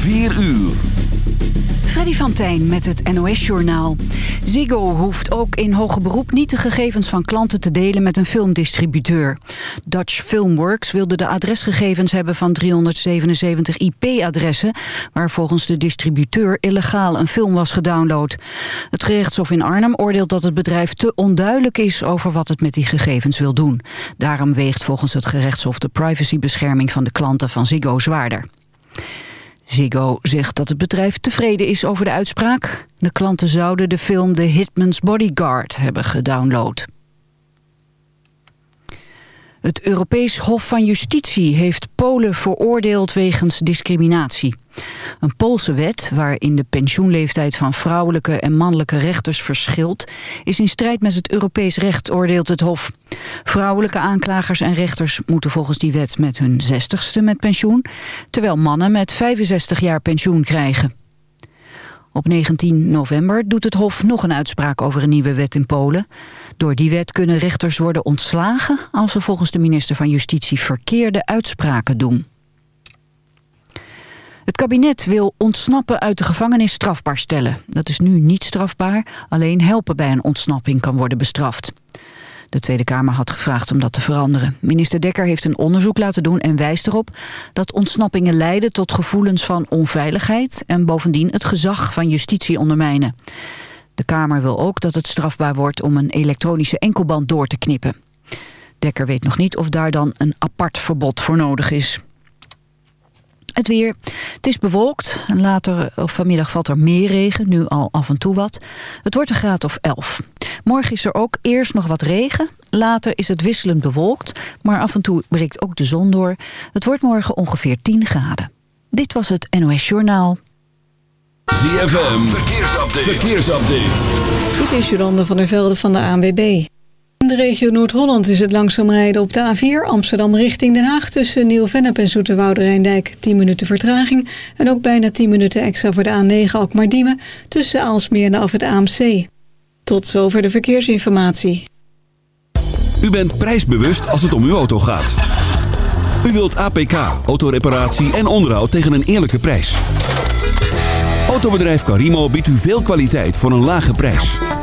4 uur. Freddy van Tijn met het NOS-journaal. Ziggo hoeft ook in hoger beroep niet de gegevens van klanten te delen met een filmdistributeur. Dutch Filmworks wilde de adresgegevens hebben van 377 IP-adressen... waar volgens de distributeur illegaal een film was gedownload. Het gerechtshof in Arnhem oordeelt dat het bedrijf te onduidelijk is... over wat het met die gegevens wil doen. Daarom weegt volgens het gerechtshof de privacybescherming van de klanten van Ziggo zwaarder. Ziggo zegt dat het bedrijf tevreden is over de uitspraak. De klanten zouden de film The Hitman's Bodyguard hebben gedownload. Het Europees Hof van Justitie heeft Polen veroordeeld wegens discriminatie. Een Poolse wet, waarin de pensioenleeftijd van vrouwelijke en mannelijke rechters verschilt, is in strijd met het Europees recht, oordeelt het Hof. Vrouwelijke aanklagers en rechters moeten volgens die wet met hun zestigste met pensioen, terwijl mannen met 65 jaar pensioen krijgen. Op 19 november doet het Hof nog een uitspraak over een nieuwe wet in Polen. Door die wet kunnen rechters worden ontslagen als ze volgens de minister van Justitie verkeerde uitspraken doen. Het kabinet wil ontsnappen uit de gevangenis strafbaar stellen. Dat is nu niet strafbaar, alleen helpen bij een ontsnapping kan worden bestraft. De Tweede Kamer had gevraagd om dat te veranderen. Minister Dekker heeft een onderzoek laten doen en wijst erop dat ontsnappingen leiden tot gevoelens van onveiligheid en bovendien het gezag van justitie ondermijnen. De Kamer wil ook dat het strafbaar wordt om een elektronische enkelband door te knippen. Dekker weet nog niet of daar dan een apart verbod voor nodig is. Het weer. Het is bewolkt. Later of vanmiddag valt er meer regen. Nu al af en toe wat. Het wordt een graad of 11. Morgen is er ook eerst nog wat regen. Later is het wisselend bewolkt. Maar af en toe breekt ook de zon door. Het wordt morgen ongeveer 10 graden. Dit was het NOS Journaal. ZFM. Verkeersupdate. Verkeersupdate. Dit is Jolande van der Velde van de ANWB. De regio Noord-Holland is het langzaam rijden op de A4 Amsterdam richting Den Haag... tussen Nieuw-Vennep en Zoeterwoude Rijndijk 10 minuten vertraging... en ook bijna 10 minuten extra voor de A9 Alkmaar-Diemen... tussen Aalsmeer en af het AMC. Tot zover de verkeersinformatie. U bent prijsbewust als het om uw auto gaat. U wilt APK, autoreparatie en onderhoud tegen een eerlijke prijs. Autobedrijf Carimo biedt u veel kwaliteit voor een lage prijs.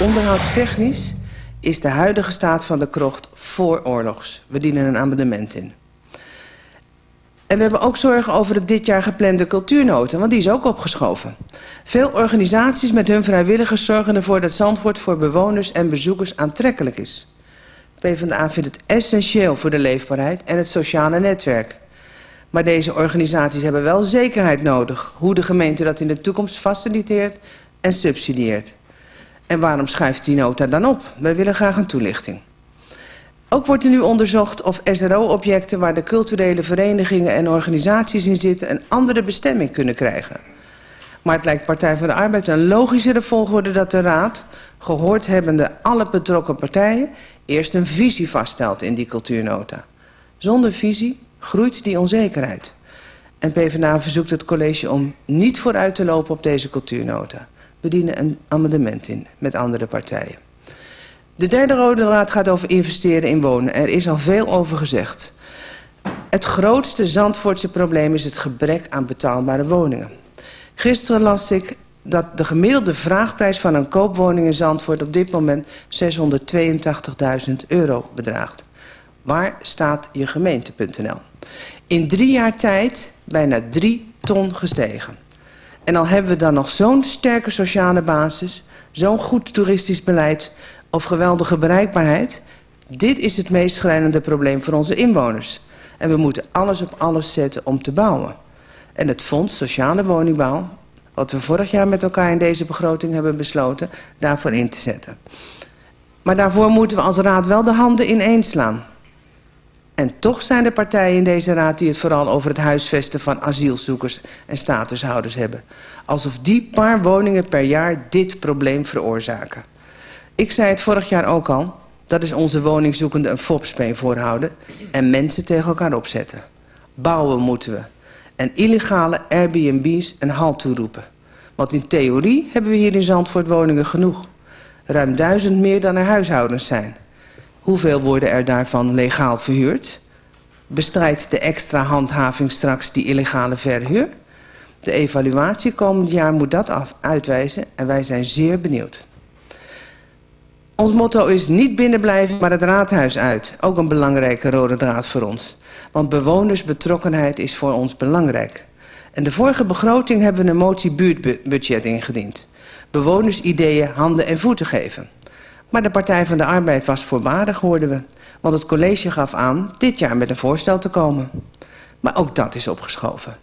Onderhoudstechnisch is de huidige staat van de krocht vooroorlogs. We dienen een amendement in. En we hebben ook zorgen over de dit jaar geplande cultuurnota, want die is ook opgeschoven. Veel organisaties met hun vrijwilligers zorgen ervoor dat Zandvoort voor bewoners en bezoekers aantrekkelijk is. PvdA vindt het essentieel voor de leefbaarheid en het sociale netwerk. Maar deze organisaties hebben wel zekerheid nodig hoe de gemeente dat in de toekomst faciliteert en subsidieert. En waarom schuift die nota dan op? Wij willen graag een toelichting. Ook wordt er nu onderzocht of SRO-objecten waar de culturele verenigingen en organisaties in zitten een andere bestemming kunnen krijgen. Maar het lijkt Partij van de Arbeid een logischere volgorde dat de Raad, gehoord hebbende alle betrokken partijen, eerst een visie vaststelt in die cultuurnota. Zonder visie groeit die onzekerheid. En PvdA verzoekt het college om niet vooruit te lopen op deze cultuurnota. We dienen een amendement in met andere partijen. De derde rode draad gaat over investeren in wonen. Er is al veel over gezegd. Het grootste Zandvoortse probleem is het gebrek aan betaalbare woningen. Gisteren las ik dat de gemiddelde vraagprijs van een koopwoning in Zandvoort op dit moment 682.000 euro bedraagt. Waar staat je gemeente.nl? In drie jaar tijd bijna drie ton gestegen. En al hebben we dan nog zo'n sterke sociale basis, zo'n goed toeristisch beleid of geweldige bereikbaarheid. Dit is het meest schrijnende probleem voor onze inwoners. En we moeten alles op alles zetten om te bouwen. En het Fonds Sociale Woningbouw, wat we vorig jaar met elkaar in deze begroting hebben besloten, daarvoor in te zetten. Maar daarvoor moeten we als raad wel de handen ineenslaan. En toch zijn er partijen in deze raad die het vooral over het huisvesten van asielzoekers en statushouders hebben. Alsof die paar woningen per jaar dit probleem veroorzaken. Ik zei het vorig jaar ook al, dat is onze woningzoekende een fopspeen voorhouden en mensen tegen elkaar opzetten. Bouwen moeten we. En illegale Airbnb's een halt toeroepen. Want in theorie hebben we hier in Zandvoort woningen genoeg. Ruim duizend meer dan er huishoudens zijn. Hoeveel worden er daarvan legaal verhuurd? Bestrijdt de extra handhaving straks die illegale verhuur? De evaluatie komend jaar moet dat af uitwijzen en wij zijn zeer benieuwd. Ons motto is niet binnenblijven, maar het raadhuis uit. Ook een belangrijke rode draad voor ons. Want bewonersbetrokkenheid is voor ons belangrijk. En de vorige begroting hebben we een motie buurtbudget ingediend. Bewonersideeën handen en voeten geven. Maar de Partij van de Arbeid was voorbarig, hoorden we. Want het college gaf aan dit jaar met een voorstel te komen. Maar ook dat is opgeschoven.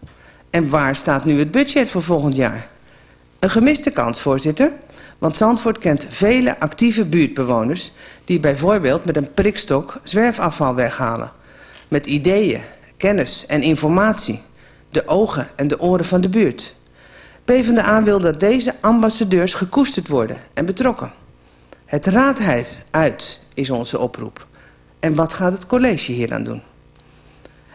En waar staat nu het budget voor volgend jaar? Een gemiste kans, voorzitter. Want Zandvoort kent vele actieve buurtbewoners... die bijvoorbeeld met een prikstok zwerfafval weghalen. Met ideeën, kennis en informatie. De ogen en de oren van de buurt. PvdA wil dat deze ambassadeurs gekoesterd worden en betrokken. Het raadhuis uit is onze oproep. En wat gaat het college hier aan doen?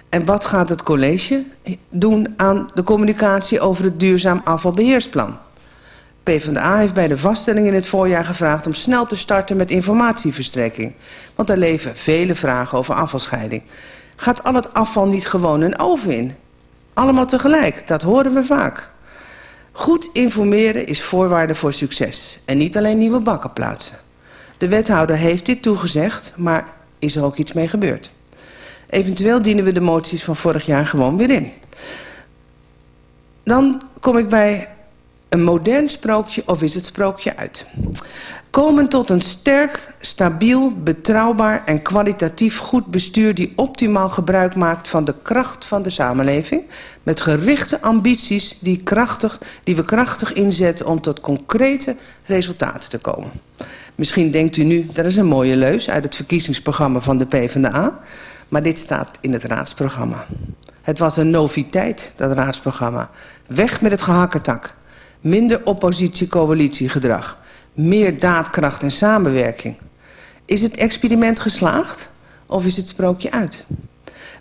En wat gaat het college doen aan de communicatie over het duurzaam afvalbeheersplan? PvdA heeft bij de vaststelling in het voorjaar gevraagd om snel te starten met informatieverstrekking. Want er leven vele vragen over afvalscheiding. Gaat al het afval niet gewoon een oven in? Allemaal tegelijk, dat horen we vaak. Goed informeren is voorwaarde voor succes en niet alleen nieuwe bakken plaatsen. De wethouder heeft dit toegezegd, maar is er ook iets mee gebeurd? Eventueel dienen we de moties van vorig jaar gewoon weer in. Dan kom ik bij een modern sprookje of is het sprookje uit. Komen tot een sterk, stabiel, betrouwbaar en kwalitatief goed bestuur... die optimaal gebruik maakt van de kracht van de samenleving... met gerichte ambities die, krachtig, die we krachtig inzetten om tot concrete resultaten te komen. Misschien denkt u nu, dat is een mooie leus uit het verkiezingsprogramma van de PvdA... maar dit staat in het raadsprogramma. Het was een noviteit, dat raadsprogramma. Weg met het gehakketak. Minder oppositie-coalitiegedrag. Meer daadkracht en samenwerking. Is het experiment geslaagd of is het sprookje uit?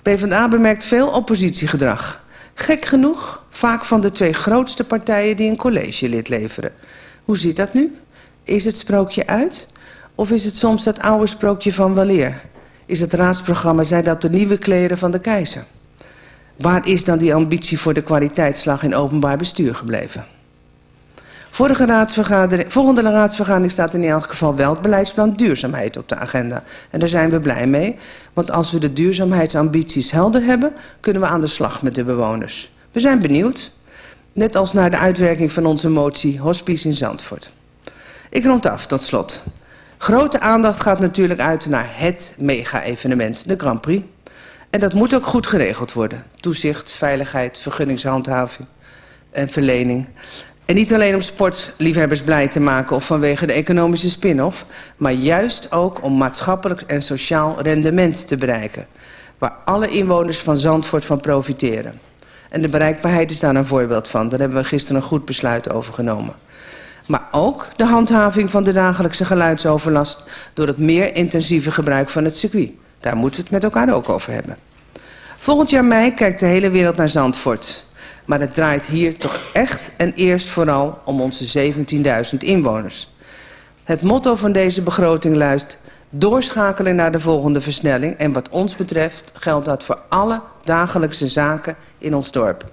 PvdA bemerkt veel oppositiegedrag. Gek genoeg vaak van de twee grootste partijen die een collegelid leveren. Hoe zit dat nu? Is het sprookje uit? Of is het soms dat oude sprookje van waleer? Is het raadsprogramma, zijn dat de nieuwe kleren van de keizer? Waar is dan die ambitie voor de kwaliteitsslag in openbaar bestuur gebleven? Vorige raadsvergadering, volgende raadsvergadering staat in elk geval wel het beleidsplan duurzaamheid op de agenda. En daar zijn we blij mee, want als we de duurzaamheidsambities helder hebben, kunnen we aan de slag met de bewoners. We zijn benieuwd, net als naar de uitwerking van onze motie Hospice in Zandvoort. Ik rond af tot slot. Grote aandacht gaat natuurlijk uit naar het mega-evenement, de Grand Prix. En dat moet ook goed geregeld worden. Toezicht, veiligheid, vergunningshandhaving en verlening. En niet alleen om sportliefhebbers blij te maken of vanwege de economische spin-off... maar juist ook om maatschappelijk en sociaal rendement te bereiken... waar alle inwoners van Zandvoort van profiteren. En de bereikbaarheid is daar een voorbeeld van. Daar hebben we gisteren een goed besluit over genomen. Maar ook de handhaving van de dagelijkse geluidsoverlast... door het meer intensieve gebruik van het circuit. Daar moeten we het met elkaar ook over hebben. Volgend jaar mei kijkt de hele wereld naar Zandvoort. Maar het draait hier toch echt en eerst vooral om onze 17.000 inwoners. Het motto van deze begroting luidt... doorschakelen naar de volgende versnelling... en wat ons betreft geldt dat voor alle dagelijkse zaken in ons dorp.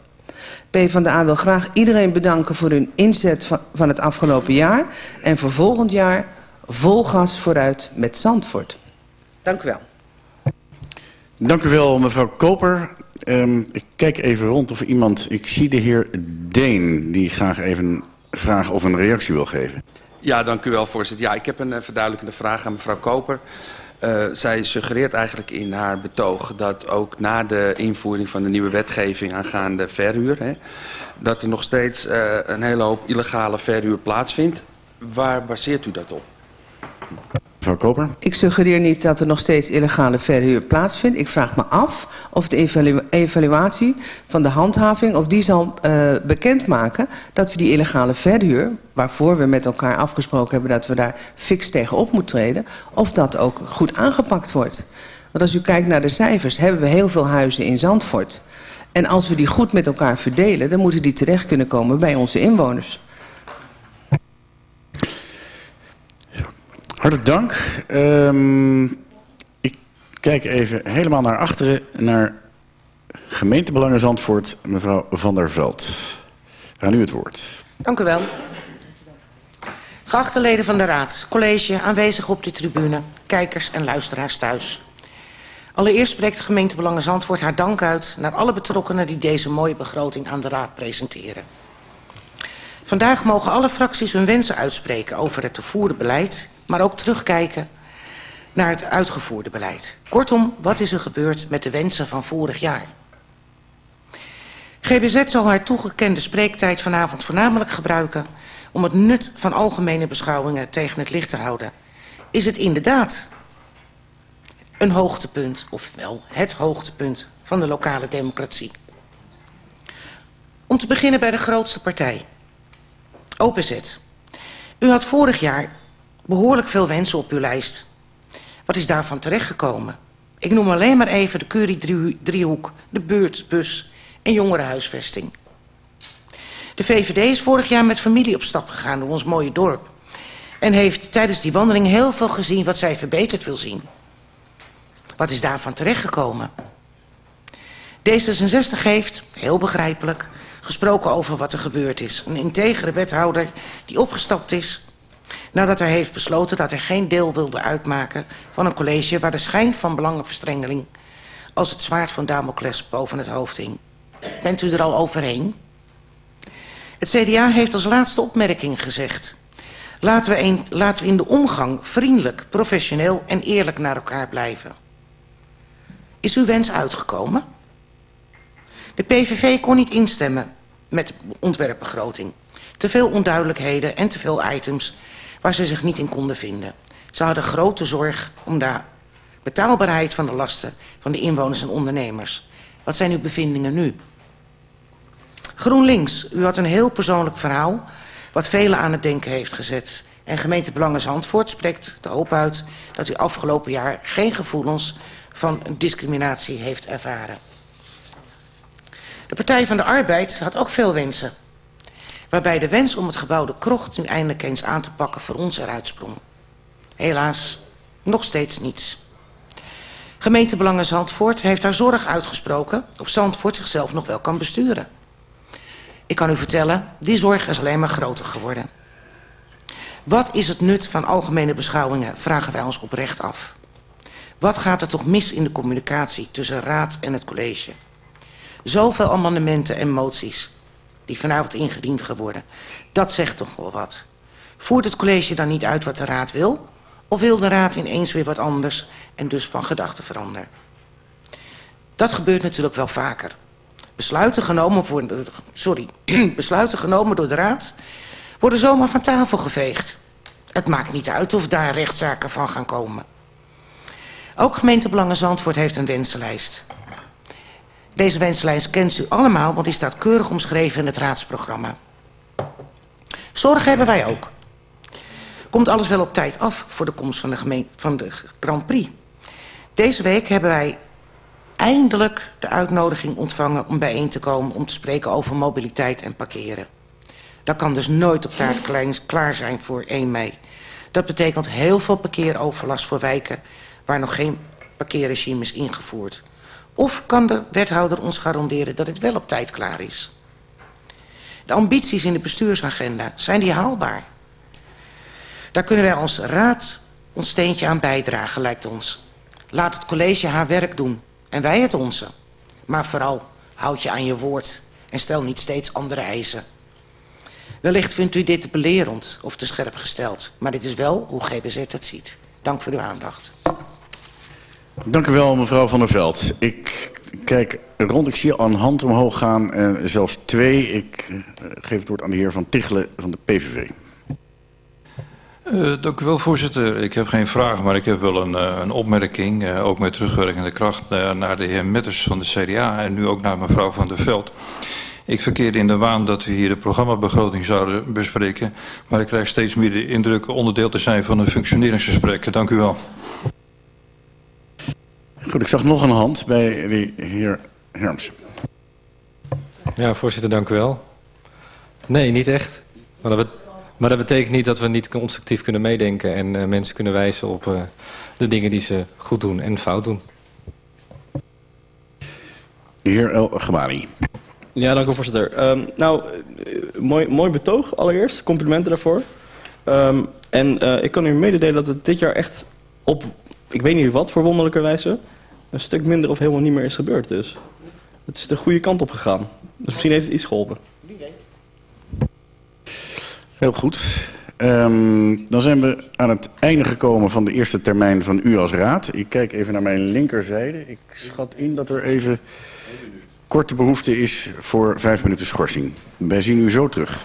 PvdA wil graag iedereen bedanken voor hun inzet van, van het afgelopen jaar... en voor volgend jaar vol gas vooruit met Zandvoort. Dank u wel. Dank u wel, mevrouw Koper. Um, ik kijk even rond of iemand... Ik zie de heer Deen, die graag even vragen of een reactie wil geven. Ja, dank u wel, voorzitter. Ja, ik heb een uh, verduidelijkende vraag aan mevrouw Koper. Uh, zij suggereert eigenlijk in haar betoog dat ook na de invoering van de nieuwe wetgeving aangaande verhuur... Hè, dat er nog steeds uh, een hele hoop illegale verhuur plaatsvindt. Waar baseert u dat op? Koper. Ik suggereer niet dat er nog steeds illegale verhuur plaatsvindt. Ik vraag me af of de evalu evaluatie van de handhaving... of die zal uh, bekendmaken dat we die illegale verhuur... waarvoor we met elkaar afgesproken hebben dat we daar fix tegen op moeten treden... of dat ook goed aangepakt wordt. Want als u kijkt naar de cijfers, hebben we heel veel huizen in Zandvoort. En als we die goed met elkaar verdelen... dan moeten die terecht kunnen komen bij onze inwoners. Hartelijk dank. Um, ik kijk even helemaal naar achteren, naar gemeentebelangen Zandvoort, mevrouw Van der Veld. Aan u het woord. Dank u wel. Geachte leden van de Raad, college, aanwezig op de tribune, kijkers en luisteraars thuis. Allereerst spreekt gemeentebelangen Zandvoort haar dank uit naar alle betrokkenen die deze mooie begroting aan de Raad presenteren. Vandaag mogen alle fracties hun wensen uitspreken over het te voeren beleid maar ook terugkijken naar het uitgevoerde beleid. Kortom, wat is er gebeurd met de wensen van vorig jaar? GBZ zal haar toegekende spreektijd vanavond voornamelijk gebruiken om het nut van algemene beschouwingen tegen het licht te houden. Is het inderdaad een hoogtepunt, of wel het hoogtepunt van de lokale democratie? Om te beginnen bij de grootste partij, OPZ. U had vorig jaar behoorlijk veel wensen op uw lijst. Wat is daarvan terechtgekomen? Ik noem alleen maar even de Curie-driehoek, de buurtbus en jongerenhuisvesting. De VVD is vorig jaar met familie op stap gegaan door ons mooie dorp. En heeft tijdens die wandeling heel veel gezien wat zij verbeterd wil zien. Wat is daarvan terechtgekomen? D66 heeft, heel begrijpelijk, gesproken over wat er gebeurd is. Een integere wethouder die opgestapt is nadat hij heeft besloten dat hij geen deel wilde uitmaken van een college waar de schijn van belangenverstrengeling als het zwaard van Damocles boven het hoofd hing. Bent u er al overheen? Het CDA heeft als laatste opmerking gezegd. Laten we, laten we in de omgang vriendelijk, professioneel en eerlijk naar elkaar blijven. Is uw wens uitgekomen? De PVV kon niet instemmen met de ontwerpbegroting. Te veel onduidelijkheden en te veel items waar ze zich niet in konden vinden. Ze hadden grote zorg om de betaalbaarheid van de lasten van de inwoners en ondernemers. Wat zijn uw bevindingen nu? GroenLinks, u had een heel persoonlijk verhaal wat velen aan het denken heeft gezet. En gemeente Belangen spreekt de hoop uit dat u afgelopen jaar geen gevoelens van discriminatie heeft ervaren. De Partij van de Arbeid had ook veel wensen waarbij de wens om het gebouw de krocht nu eindelijk eens aan te pakken voor ons eruit sprong. Helaas, nog steeds niets. Gemeentebelangen Zandvoort heeft haar zorg uitgesproken of Zandvoort zichzelf nog wel kan besturen. Ik kan u vertellen, die zorg is alleen maar groter geworden. Wat is het nut van algemene beschouwingen, vragen wij ons oprecht af. Wat gaat er toch mis in de communicatie tussen raad en het college? Zoveel amendementen en moties die vanavond ingediend geworden. Dat zegt toch wel wat. Voert het college dan niet uit wat de raad wil? Of wil de raad ineens weer wat anders en dus van gedachten veranderen? Dat gebeurt natuurlijk wel vaker. Besluiten genomen, voor sorry, besluiten genomen door de raad worden zomaar van tafel geveegd. Het maakt niet uit of daar rechtszaken van gaan komen. Ook gemeentebelangen Zandvoort heeft een wensenlijst. Deze wenslijst kent u allemaal, want die staat keurig omschreven in het raadsprogramma. Zorg hebben wij ook. Komt alles wel op tijd af voor de komst van de, van de Grand Prix? Deze week hebben wij eindelijk de uitnodiging ontvangen om bijeen te komen... om te spreken over mobiliteit en parkeren. Dat kan dus nooit op taart klaar zijn voor 1 mei. Dat betekent heel veel parkeeroverlast voor wijken... waar nog geen parkeerregime is ingevoerd. Of kan de wethouder ons garanderen dat het wel op tijd klaar is? De ambities in de bestuursagenda, zijn die haalbaar? Daar kunnen wij als raad ons steentje aan bijdragen, lijkt ons. Laat het college haar werk doen en wij het onze. Maar vooral, houd je aan je woord en stel niet steeds andere eisen. Wellicht vindt u dit te belerend of te scherp gesteld, maar dit is wel hoe GBZ het ziet. Dank voor uw aandacht. Dank u wel, mevrouw Van der Veld. Ik kijk rond, ik zie een hand omhoog gaan, en zelfs twee. Ik eh, geef het woord aan de heer Van Tichelen van de PVV. Uh, dank u wel, voorzitter. Ik heb geen vraag, maar ik heb wel een, een opmerking. Ook met terugwerkende kracht naar de heer Metters van de CDA en nu ook naar mevrouw Van der Veld. Ik verkeerde in de waan dat we hier de programmabegroting zouden bespreken. Maar ik krijg steeds meer de indruk onderdeel te zijn van een functioneringsgesprek. Dank u wel. Goed, ik zag nog een hand bij de heer Herms. Ja, voorzitter, dank u wel. Nee, niet echt. Maar dat, maar dat betekent niet dat we niet constructief kunnen meedenken... en uh, mensen kunnen wijzen op uh, de dingen die ze goed doen en fout doen. De heer El Gamani. Ja, dank u voorzitter. Um, nou, mooi, mooi betoog allereerst. Complimenten daarvoor. Um, en uh, ik kan u mededelen dat het dit jaar echt op, ik weet niet wat voor wonderlijke wijze... een stuk minder of helemaal niet meer is gebeurd. Dus het is de goede kant op gegaan. Dus misschien heeft het iets geholpen. Wie weet. Heel goed. Um, dan zijn we aan het einde gekomen van de eerste termijn van u als raad. Ik kijk even naar mijn linkerzijde. Ik schat in dat er even korte behoefte is voor vijf minuten schorsing. Wij zien u zo terug.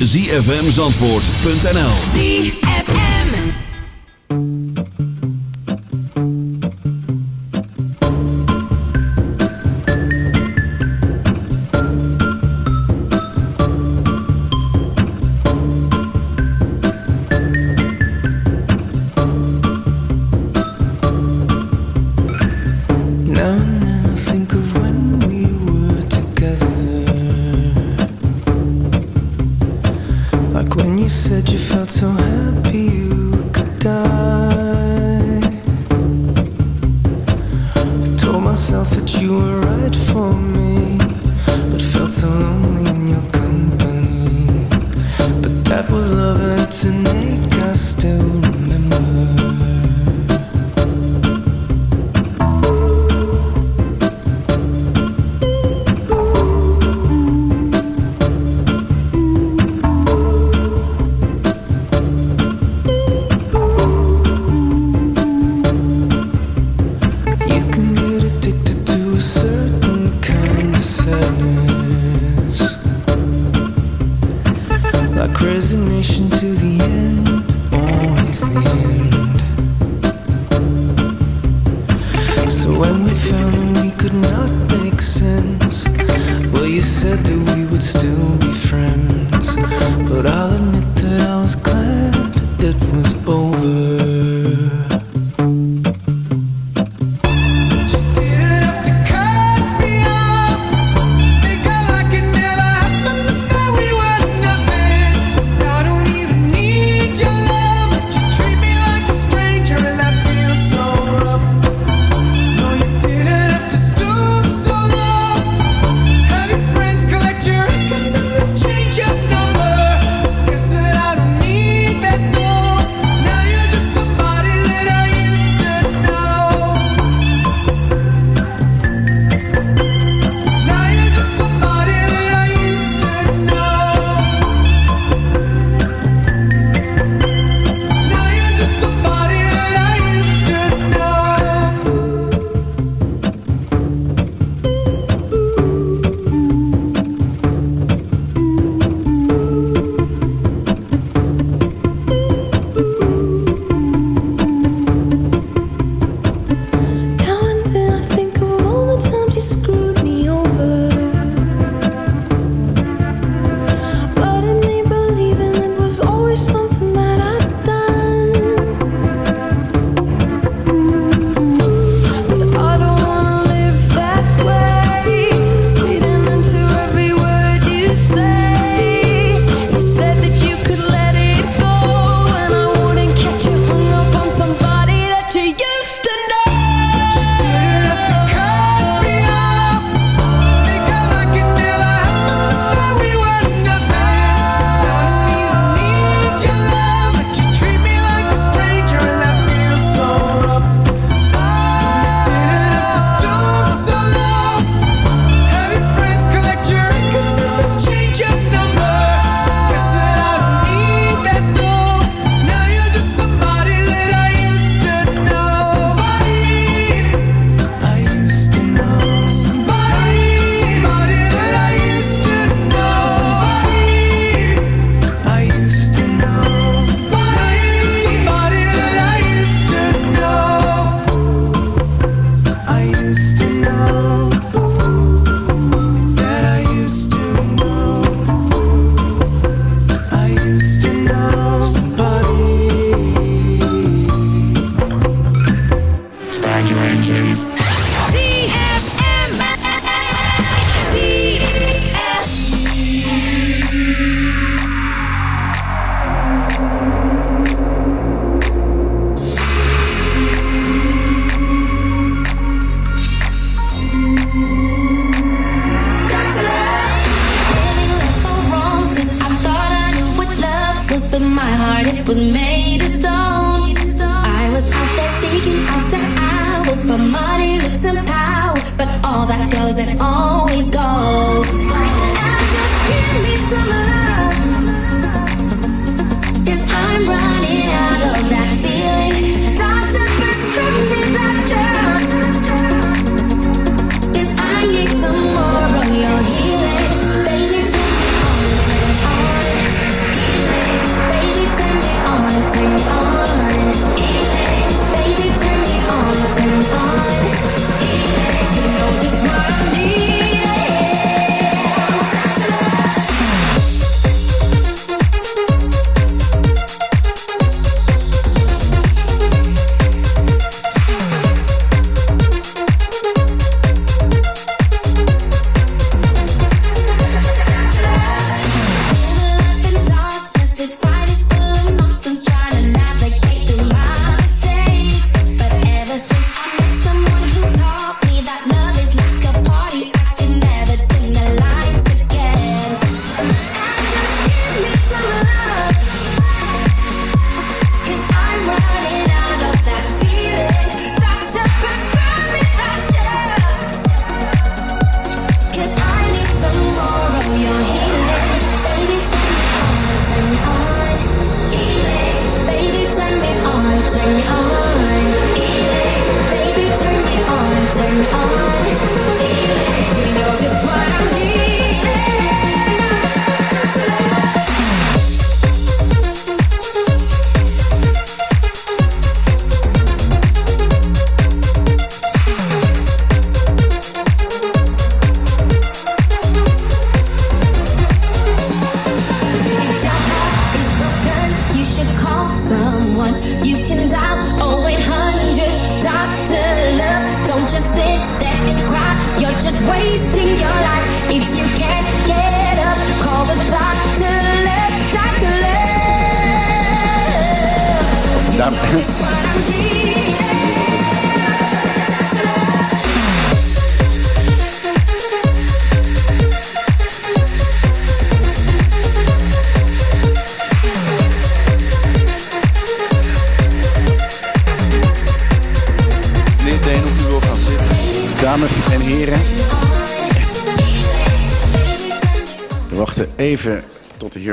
www.zfmzandvoort.nl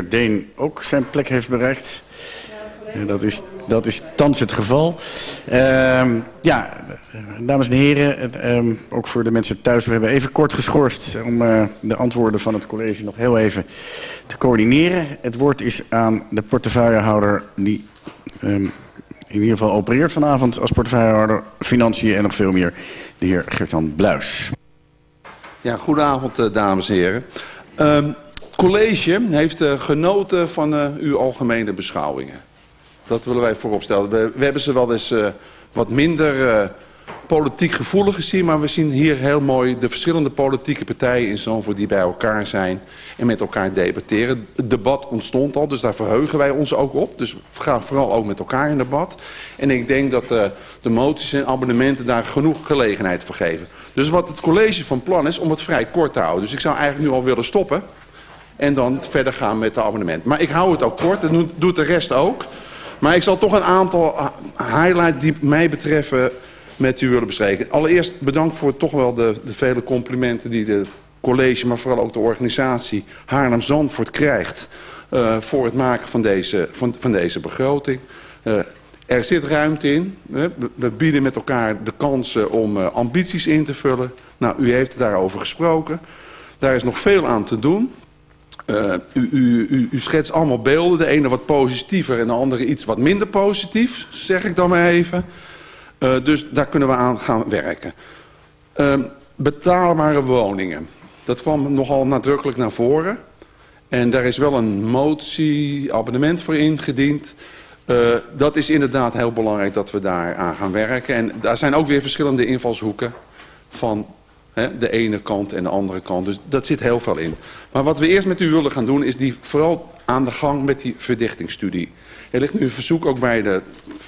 Deen ook zijn plek heeft bereikt. Dat is, dat is thans het geval. Ehm, ja, dames en heren, ehm, ook voor de mensen thuis. We hebben even kort geschorst om eh, de antwoorden van het college nog heel even te coördineren. Het woord is aan de portefeuillehouder die ehm, in ieder geval opereert vanavond als portefeuillehouder Financiën en nog veel meer, de heer Gert-Jan Bluis. Ja, goedenavond, eh, dames en heren. College heeft eh, genoten van eh, uw algemene beschouwingen. Dat willen wij vooropstellen. We, we hebben ze wel eens eh, wat minder politiek gevoelig gezien, maar we zien hier heel mooi de verschillende politieke partijen in Zandvoort die bij elkaar zijn en met elkaar debatteren. Het debat ontstond al, dus daar verheugen wij ons ook op. Dus we gaan vooral ook met elkaar in debat. En ik denk dat eh, de moties en abonnementen daar genoeg gelegenheid voor geven. Dus wat het college van plan is om het vrij kort te houden. Dus ik zou eigenlijk nu al willen stoppen en dan verder gaan met de abonnement. Maar ik hou het ook kort, dat doet- de rest ook. Maar ik zal toch een aantal highlights die mij betreffen met u willen bespreken. Allereerst bedankt voor toch wel de, de vele complimenten die het college, maar vooral ook de organisatie Haarlem-Zandvoort krijgt eh, voor het maken van deze, van, van deze begroting. Eh, er zit ruimte in. We- We bieden met elkaar de kansen om eh, ambities in te vullen. Nou, u heeft daarover gesproken. Daar is nog veel aan te doen. Eh, u, u, u, schetst allemaal beelden. De ene wat positiever en de andere iets wat minder positief, zeg ik dan maar even. Eh, dus daar kunnen we aan gaan werken. Ehm, betaalbare woningen. Dat kwam nogal nadrukkelijk naar voren. En daar is wel een motie, abonnement voor ingediend. Eh, dat is inderdaad heel belangrijk dat we daar aan gaan werken. En daar zijn ook weer verschillende invalshoeken van hè, de ene kant en de andere kant. Dus dat zit heel veel in. Maar wat we eerst met u willen gaan doen is die vooral aan de gang met die verdichtingsstudie. Er ligt nu een verzoek ook bij de,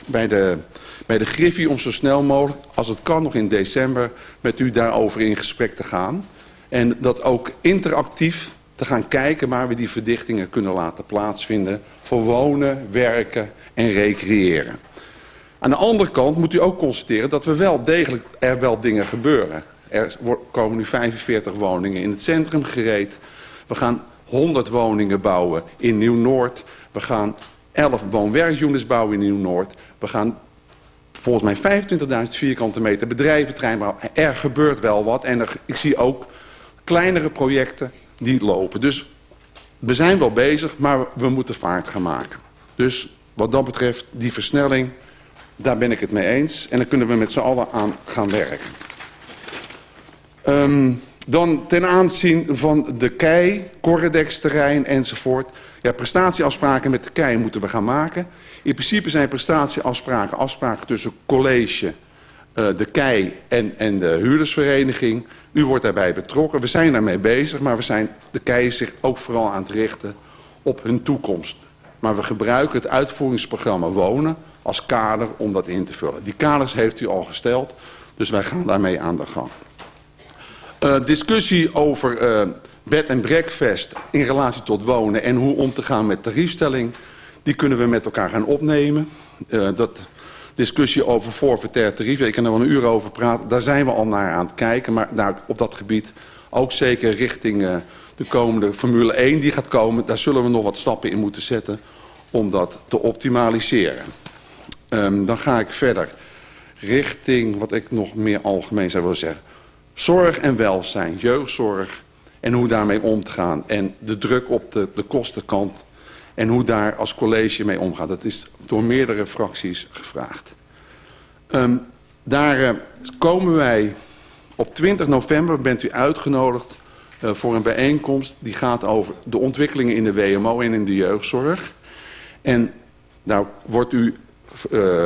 bij de, bij de Griffie om zo snel mogelijk, als het kan nog in december, met u daarover in gesprek te gaan. En dat ook interactief te gaan kijken waar we die verdichtingen kunnen laten plaatsvinden voor wonen, werken en recreëren. Aan de andere kant moet u ook constateren dat we wel degelijk er wel dingen gebeuren. Er komen nu 45 woningen in het centrum gereed. We gaan 100 woningen bouwen in Nieuw-Noord. We gaan 11 woon-werkunits bouwen in Nieuw-Noord. We gaan volgens mij 25.000 vierkante meter bedrijventrein bouwen. Er gebeurt wel wat en ik zie ook kleinere projecten die lopen. Dus we zijn wel bezig, maar we moeten vaart gaan maken. Dus wat dat betreft, die versnelling, daar ben ik het mee eens. En daar kunnen we met z'n allen aan gaan werken. Ehm, dan ten aanzien van de kei, Corredex-terrein enzovoort. Ja, prestatieafspraken met de kei moeten we gaan maken. In principe zijn prestatieafspraken afspraken tussen college, eh, de kei en, en de huurdersvereniging. U wordt daarbij betrokken. We zijn daarmee bezig, maar we zijn, de kei zich ook vooral aan het richten op hun toekomst. Maar we gebruiken het uitvoeringsprogramma Wonen als kader om dat in te vullen. Die kaders heeft u al gesteld, dus wij gaan daarmee aan de gang. Eh, discussie over eh, bed en breakfast in relatie tot wonen en hoe om te gaan met tariefstelling, die kunnen we met elkaar gaan opnemen. Eh, dat discussie over forfaitair tarieven, ik kan er wel een uur over praten, daar zijn we al naar aan het kijken, maar daar, op dat gebied ook zeker richting de komende Formule 1 die gaat komen, daar zullen we nog wat stappen in moeten zetten om dat te optimaliseren. Ehm, dan ga ik verder richting wat ik nog meer algemeen zou willen zeggen. Zorg en welzijn, jeugdzorg en hoe daarmee om te gaan. En de druk op de, de kostenkant en hoe daar als college mee omgaat. Dat is door meerdere fracties gevraagd. Ehm, daar eh, komen wij op 20 november, bent u uitgenodigd eh, voor een bijeenkomst. Die gaat over de ontwikkelingen in de WMO en in de jeugdzorg. En daar wordt u... eh,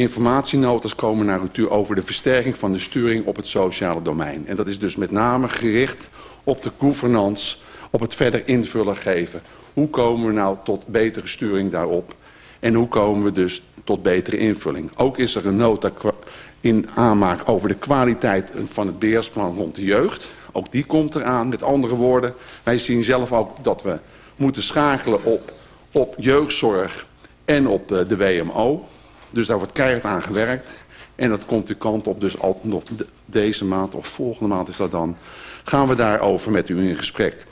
informatienotas komen naar u toe over de versterking van de sturing op het sociale domein. En dat is dus met name gericht op de governance, op het verder invullen geven. Hoe komen we nou tot betere sturing daarop? En hoe komen we dus tot betere invulling. Ook is er een nota in aanmaak over de kwaliteit van het beheersplan rond de jeugd. Ook die komt eraan. Met andere woorden, wij zien zelf ook dat we moeten schakelen op, op jeugdzorg en op de WMO. Dus daar wordt keihard aan gewerkt. En dat komt uw kant op, dus al nog de- deze maand of volgende maand is dat dan. Gaan we daarover met u in gesprek.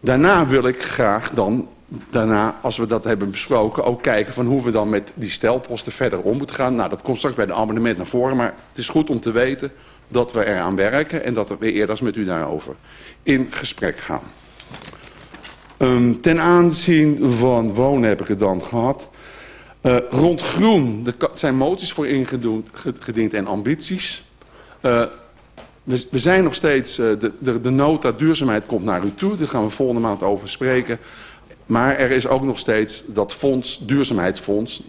Daarna wil ik graag dan, daarna, als we dat hebben besproken, ook kijken van hoe we dan met die stelposten verder om moeten gaan. Nou, dat komt straks bij de amendement naar voren, maar het is goed om te weten dat we eraan werken en dat we eerder met u daarover in gesprek gaan. Ehm, ten aanzien van wonen heb ik het dan gehad. Eh, rond groen, zijn moties voor ingediend en ambities. Eh, we, we zijn nog steeds, eh, de, de, de nota duurzaamheid komt naar u toe. Daar gaan we volgende maand over spreken. Maar er is ook nog steeds dat fonds, duurzaamheidsfonds...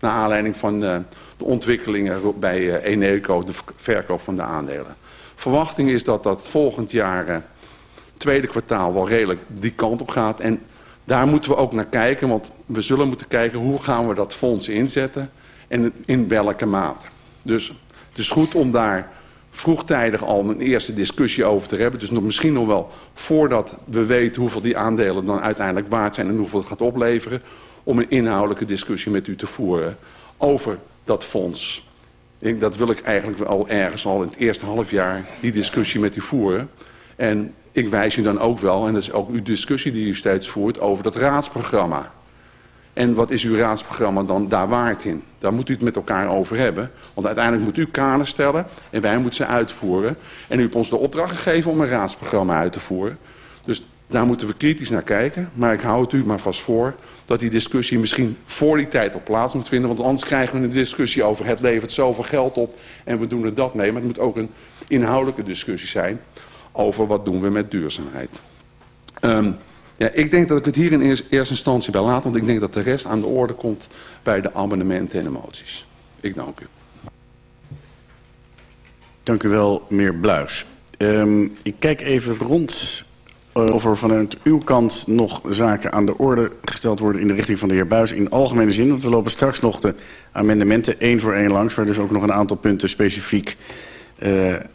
naar aanleiding van de ontwikkelingen bij Eneco, de verkoop van de aandelen. Verwachting is dat dat volgend jaar, tweede kwartaal, wel redelijk die kant op gaat. En daar moeten we ook naar kijken, want we zullen moeten kijken... hoe gaan we dat fonds inzetten en in welke mate. Dus het is goed om daar vroegtijdig al een eerste discussie over te hebben. Dus nog, misschien nog wel voordat we weten hoeveel die aandelen dan uiteindelijk waard zijn en hoeveel het gaat opleveren, om een inhoudelijke discussie met u te voeren over dat fonds. Ik, dat wil ik eigenlijk wel ergens al in het eerste halfjaar die discussie met u voeren. En ik wijs u dan ook wel, en dat is ook uw discussie die u steeds voert, over dat raadsprogramma. En wat is uw raadsprogramma dan daar waard in? Daar moet u het met elkaar over hebben. Want uiteindelijk moet u kaders stellen en wij moeten ze uitvoeren. En u hebt ons de opdracht gegeven om een raadsprogramma uit te voeren. Dus daar moeten we kritisch naar kijken. Maar ik hou het u maar vast voor dat die discussie misschien voor die tijd op plaats moet vinden. Want anders krijgen we een discussie over het levert zoveel geld op en we doen er dat mee. Maar het moet ook een inhoudelijke discussie zijn over wat doen we met duurzaamheid. Ehm, ja, ik denk dat ik het hier in eers- eerste instantie bij laat, want ik denk dat de rest aan de orde komt bij de amendementen en de moties. Ik dank u. Dank u wel, meneer Bluis. Ehm, ik kijk even rond eh, of er vanuit uw kant nog zaken aan de orde gesteld worden in de richting van de heer Buis in algemene zin. Want we lopen straks nog de amendementen één voor één langs, waar dus ook nog een aantal punten specifiek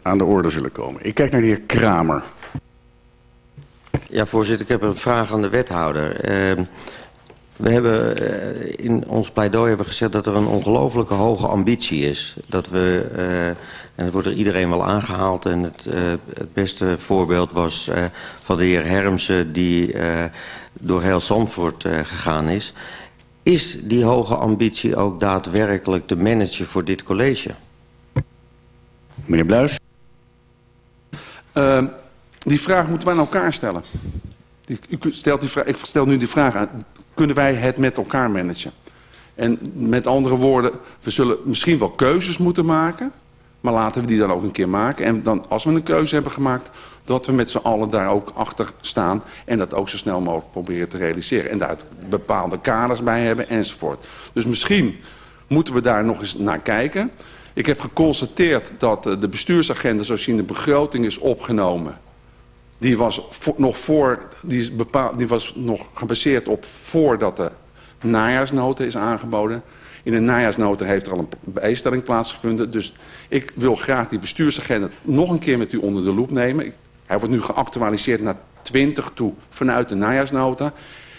aan de orde zullen komen. Ik kijk naar de heer Kramer. Ja, voorzitter, ik heb een vraag aan de wethouder. Ehm, we hebben eh, in ons pleidooi hebben gezegd dat er een ongelooflijke hoge ambitie is. Dat we, eh, en het wordt er iedereen wel aangehaald... en het, eh, het beste voorbeeld was eh, van de heer Hermsen... die eh, door heel Zandvoort eh, gegaan is. Is die hoge ambitie ook daadwerkelijk de manager voor dit college? Meneer Bluis. Ehm, die vraag moeten wij aan elkaar stellen. U stelt die vraag, ik stel nu die vraag aan. Kunnen wij het met elkaar managen? En met andere woorden, we zullen misschien wel keuzes moeten maken. Maar laten we die dan ook een keer maken. En dan, als we een keuze hebben gemaakt, dat we met z'n allen daar ook achter staan. En dat ook zo snel mogelijk proberen te realiseren. En daar bepaalde kaders bij hebben enzovoort. Dus misschien moeten we daar nog eens naar kijken. Ik heb geconstateerd dat eh, de bestuursagenda zoals in de begroting is opgenomen... die was nog, voor, die bepaald, die was nog gebaseerd op voordat de najaarsnota is aangeboden. In de najaarsnota heeft er al een bijstelling plaatsgevonden. Dus ik wil graag die bestuursagenda nog een keer met u onder de loep nemen. Hij wordt nu geactualiseerd naar 20 toe vanuit de najaarsnota.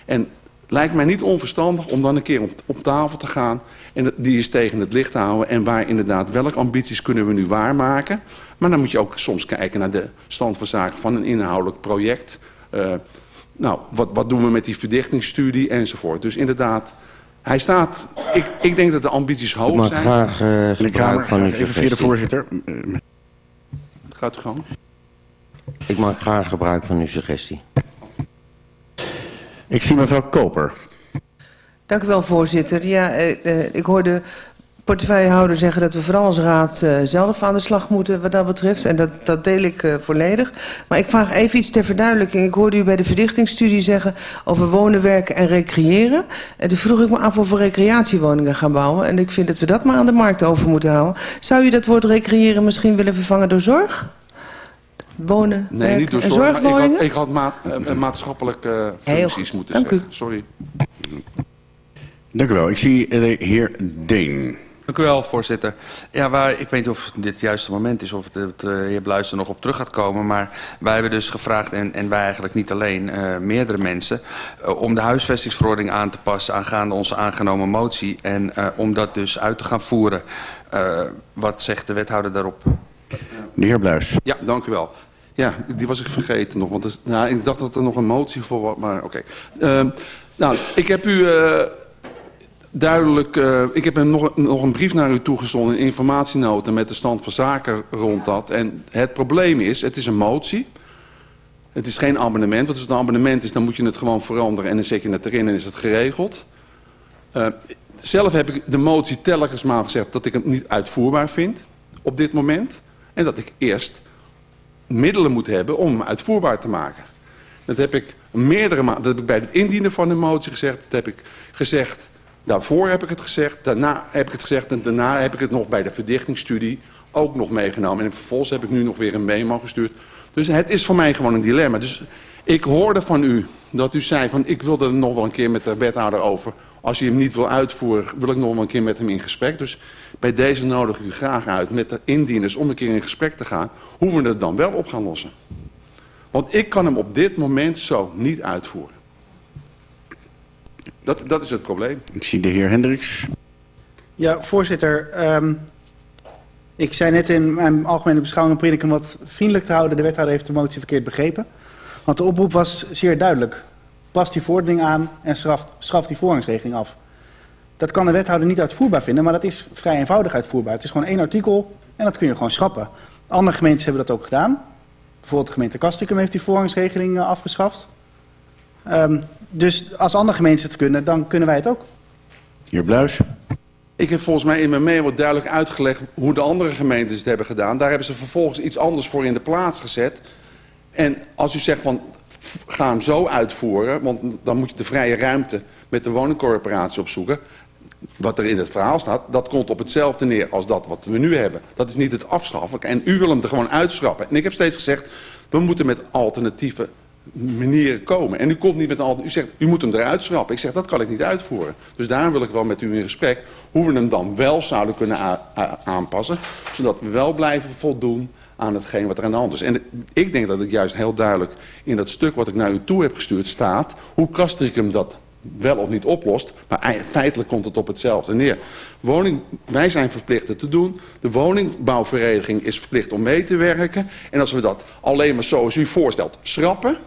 En lijkt mij niet onverstandig om dan een keer op, op tafel te gaan... en die eens tegen het licht te houden... en waar inderdaad welke ambities kunnen we nu waarmaken. Maar dan moet je ook soms kijken naar de stand van zaken van een inhoudelijk project... Eh, nou, wat, wat doen we met die verdichtingsstudie enzovoort. Dus inderdaad, hij staat... Ik, ik denk dat de ambities Ik hoog mag zijn. graag eh, gebruik van uw even via de suggestie. voorzitter. Gaat u gang. Ik maak graag gebruik van uw suggestie. Ik zie mevrouw Koper. Dank u wel, voorzitter. Ja, eh, eh, ik hoorde portefeuillehouder zeggen dat we vooral als raad eh, zelf aan de slag moeten wat dat betreft. En dat, dat deel ik eh, volledig. Maar ik vraag even iets ter verduidelijking. Ik hoorde u bij de verdichtingsstudie zeggen over wonen, werken en recreëren. En toen vroeg ik me af of we recreatiewoningen gaan bouwen. En ik vind dat we dat maar aan de markt over moeten houden. Zou u dat woord recreëren misschien willen vervangen door zorg? Wonen, Nee, werken niet door en zorg. Ik zorgwoningen? had, ik had ma- eh, eh, maatschappelijke Heel functies goed, moeten dank zeggen. u. Sorry. Dank u wel. Ik zie eh, de heer Deen. Dank u wel, voorzitter. Ja, waar, ik weet niet of dit het juiste moment is of het, heer Bluis er nog op terug gaat komen. Maar wij hebben dus gevraagd, en, en wij eigenlijk niet alleen, eh, meerdere mensen... eh, om de huisvestingsverordening aan te passen aangaande onze aangenomen motie. En eh, om dat dus uit te gaan voeren. Eh, wat zegt de wethouder daarop? De heer Bluis. Ja, dank u wel. Ja, die was ik vergeten nog, want nou, ik dacht dat er nog een motie voor was, maar oké. Ehm, nou, ik heb u eh, duidelijk, eh, ik heb een, nog, nog een brief naar u toegezonden, een informatienota met de stand van zaken rond dat. En het probleem is, het is een motie. Het is geen abonnement, want als het een abonnement is, dan moet je het gewoon veranderen en dan zet je het erin en is het geregeld. Eh, zelf heb ik de motie telkens maar gezegd dat ik het niet uitvoerbaar vind op dit moment. En dat ik eerst middelen moet hebben om hem uitvoerbaar te maken. Dat heb ik meerdere maanden, dat heb ik bij het indienen van de motie gezegd. Dat heb ik gezegd, daarvoor heb ik het gezegd, daarna heb ik het gezegd en daarna heb ik het nog bij de verdichtingsstudie ook nog meegenomen. En vervolgens heb ik nu nog weer een memo gestuurd. Dus het is voor mij gewoon een dilemma. Dus ik hoorde van u dat u zei van ik wilde er nog wel een keer met de wethouder over. Als hij hem niet wil uitvoeren, wil ik nog wel een keer met hem in gesprek. Dus bij deze nodig ik u graag uit met de indieners om een keer in gesprek te gaan hoe we het dan wel op gaan lossen. Want ik kan hem op dit moment zo niet uitvoeren. Dat, dat is het probleem. Ik zie de heer Hendricks. Ja, voorzitter. ehm, ik zei net in mijn algemene beschouwing probeer ik hem wat vriendelijk te houden. De wethouder heeft de motie verkeerd begrepen. Want de oproep was zeer duidelijk. Pas die verordening aan en schaf, schaf die voorrangsregeling af. Dat kan de wethouder niet uitvoerbaar vinden, maar dat is vrij eenvoudig uitvoerbaar. Het is gewoon één artikel en dat kun je gewoon schrappen. Andere gemeentes hebben dat ook gedaan. Bijvoorbeeld de gemeente Castricum heeft die voorrangsregeling eh, afgeschaft. Ehm, dus als andere gemeenten het kunnen, dan kunnen wij het ook. Heer Bluis. Ik heb volgens mij in mijn memo duidelijk uitgelegd hoe de andere gemeentes het hebben gedaan. Daar hebben ze vervolgens iets anders voor in de plaats gezet. En als u zegt van ga hem zo uitvoeren, want dan moet je de vrije ruimte met de woningcorporatie opzoeken. Wat er in het verhaal staat, dat komt op hetzelfde neer als dat wat we nu hebben. Dat is niet het afschaffen. En u wil hem er gewoon uitschrappen. En ik heb steeds gezegd, we moeten met alternatieve manieren komen. En u komt niet met een. U zegt, u moet hem eruit schrappen. Ik zeg, dat kan ik niet uitvoeren. Dus daarom wil ik wel met u in gesprek hoe we hem dan wel zouden kunnen aanpassen. Zodat we wel blijven voldoen aan hetgeen wat er aan de hand is. En ik denk dat het juist heel duidelijk in dat stuk wat ik naar u toe heb gestuurd staat... hoe Castricum dat wel of niet oplost, maar ei- feitelijk komt het op hetzelfde neer. Woning, wij zijn verplicht het te doen. De woningbouwvereniging is verplicht om mee te werken. En als we dat alleen maar zoals u voorstelt schrappen...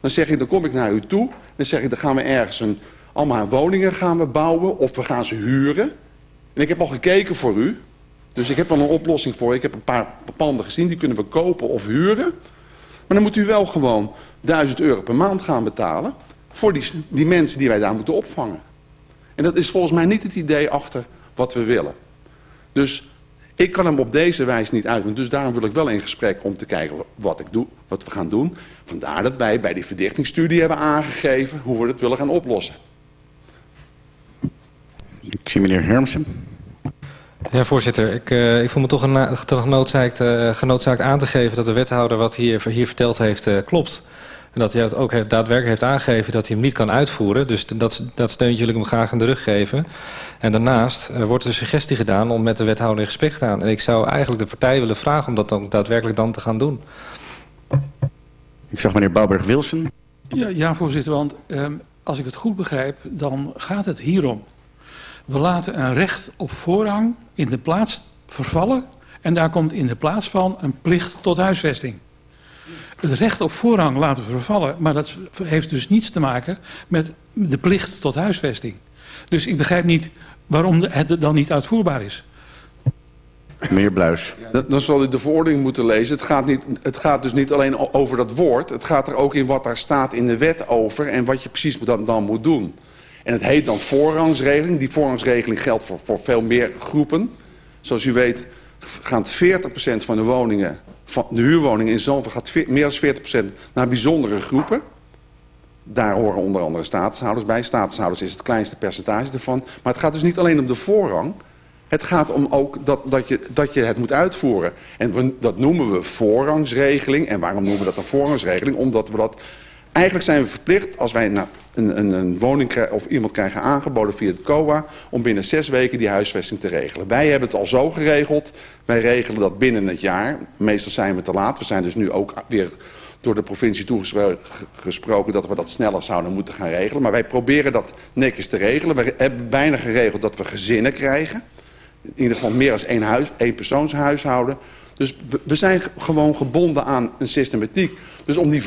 dan zeg ik, dan kom ik naar u toe. Dan zeg ik, dan gaan we ergens allemaal woningen gaan we bouwen... of we gaan ze huren. En ik heb al gekeken voor u. Dus ik heb al een oplossing voor. Ik heb een paar panden gezien, die kunnen we kopen of huren. Maar dan moet u wel gewoon 1000 euro per maand gaan betalen... voor die, die mensen die wij daar moeten opvangen. En dat is volgens mij niet het idee achter wat we willen. Dus ik kan hem op deze wijze niet uitvoeren. Dus daarom wil ik wel in gesprek om te kijken wat, ik doe, wat we gaan doen. Vandaar dat wij bij die verdichtingsstudie hebben aangegeven hoe we het willen gaan oplossen. Ik zie meneer Hermsen. Ja, voorzitter. Ik, eh, ik voel me toch, een, toch genoodzaakt, eh, genoodzaakt aan te geven dat de wethouder wat hier, hier verteld heeft eh, klopt. En dat hij het ook heeft, daadwerkelijk heeft aangegeven dat hij hem niet kan uitvoeren. Dus dat, dat steuntje wil ik hem graag in de rug geven. En daarnaast wordt er een suggestie gedaan om met de wethouder in gesprek te gaan. En ik zou eigenlijk de partij willen vragen om dat dan daadwerkelijk dan te gaan doen. Ik zag meneer Bouwberg-Wilson. Ja, ja, voorzitter, want ehm, als ik het goed begrijp, dan gaat het hierom. We laten een recht op voorrang in de plaats vervallen en daar komt in de plaats van een plicht tot huisvesting. Het recht op voorrang laten vervallen, maar dat heeft dus niets te maken met de plicht tot huisvesting. Dus ik begrijp niet waarom het dan niet uitvoerbaar is. Meneer Bluis. Dan, dan zal u de verordening moeten lezen. Het gaat, niet, het gaat dus niet alleen over dat woord. Het gaat er ook in wat daar staat in de wet over en wat je precies dan, dan moet doen. En het heet dan voorrangsregeling. Die voorrangsregeling geldt voor, voor veel meer groepen. Zoals u weet gaat 40% van de woningen, van de huurwoningen in Zalver gaat meer dan 40% naar bijzondere groepen. Daar horen onder andere statushouders bij. Statushouders is het kleinste percentage ervan. Maar het gaat dus niet alleen om de voorrang. Het gaat om ook dat, dat, je, dat je het moet uitvoeren. En dat noemen we voorrangsregeling. En waarom noemen we dat een voorrangsregeling? Omdat we dat Eigenlijk zijn we verplicht, als wij nou, een, een, een woning of iemand krijgen aangeboden via het COA, om binnen zes weken die huisvesting te regelen. Wij hebben het al zo geregeld. Wij regelen dat binnen het jaar. Meestal zijn we te laat. We zijn dus nu ook weer door de provincie toegesproken dat we dat sneller zouden moeten gaan regelen. Maar wij proberen dat netjes te regelen. We hebben bijna geregeld dat we gezinnen krijgen. In ieder geval meer dan één, één persoonshuishouden. Dus we- zijn gewoon gebonden aan een systematiek. Dus om die